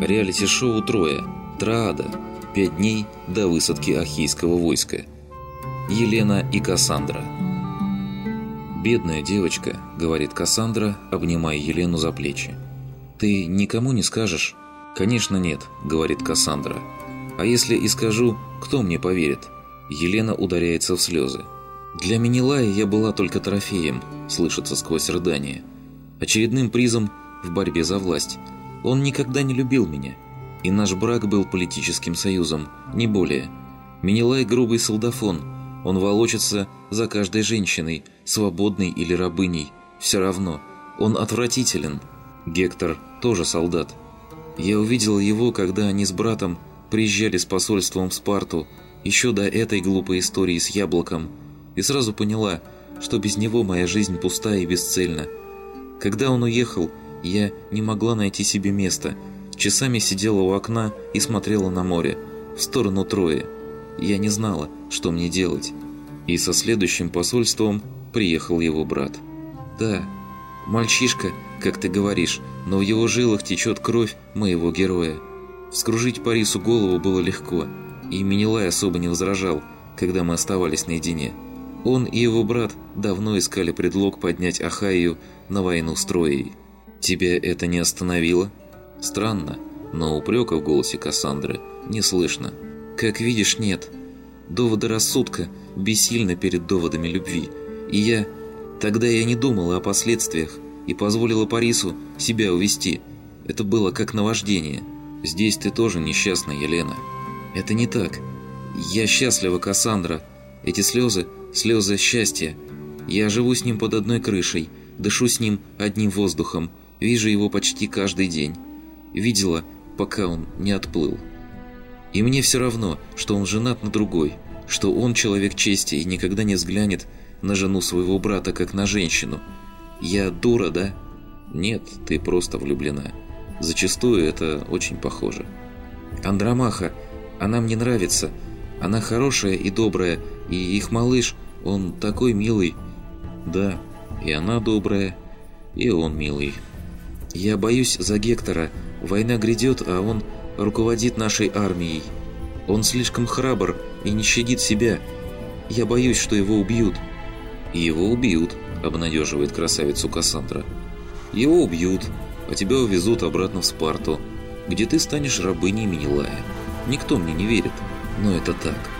Реалити-шоу «Трое». Траада. Пять дней до высадки Ахийского войска. Елена и Кассандра. «Бедная девочка», — говорит Кассандра, обнимая Елену за плечи. «Ты никому не скажешь?» «Конечно нет», — говорит Кассандра. «А если и скажу, кто мне поверит?» Елена ударяется в слезы. «Для Минилая я была только трофеем», — слышится сквозь рыдание. «Очередным призом в борьбе за власть. Он никогда не любил меня. И наш брак был политическим союзом, не более. Минилай грубый солдафон. Он волочится за каждой женщиной, свободной или рабыней. Все равно. Он отвратителен. Гектор тоже солдат. Я увидел его, когда они с братом приезжали с посольством в Спарту, еще до этой глупой истории с яблоком, и сразу поняла, что без него моя жизнь пуста и бесцельна. Когда он уехал, я не могла найти себе места. Часами сидела у окна и смотрела на море, в сторону Трои. Я не знала, что мне делать. И со следующим посольством приехал его брат. Да, мальчишка, как ты говоришь, но в его жилах течет кровь моего героя. Вскружить Парису голову было легко, и Минилай особо не возражал, когда мы оставались наедине. Он и его брат давно искали предлог поднять Ахайю на войну с Троей. «Тебя это не остановило?» Странно, но упрека в голосе Кассандры не слышно. «Как видишь, нет. Доводы рассудка бессильны перед доводами любви. И я... Тогда я не думала о последствиях и позволила Парису себя увести. Это было как наваждение. Здесь ты тоже несчастна, Елена. Это не так. Я счастлива, Кассандра. Эти слезы – слезы счастья. Я живу с ним под одной крышей, дышу с ним одним воздухом, Вижу его почти каждый день. Видела, пока он не отплыл. И мне все равно, что он женат на другой, что он человек чести и никогда не взглянет на жену своего брата, как на женщину. Я дура, да? Нет, ты просто влюблена. Зачастую это очень похоже. Андромаха, она мне нравится. Она хорошая и добрая, и их малыш, он такой милый. Да, и она добрая, и он милый. Я боюсь за Гектора. Война грядет, а он руководит нашей армией. Он слишком храбр и не щадит себя. Я боюсь, что его убьют». «Его убьют», — обнадеживает красавицу Кассандра. «Его убьют, а тебя увезут обратно в Спарту, где ты станешь рабыней Минилая. Никто мне не верит, но это так».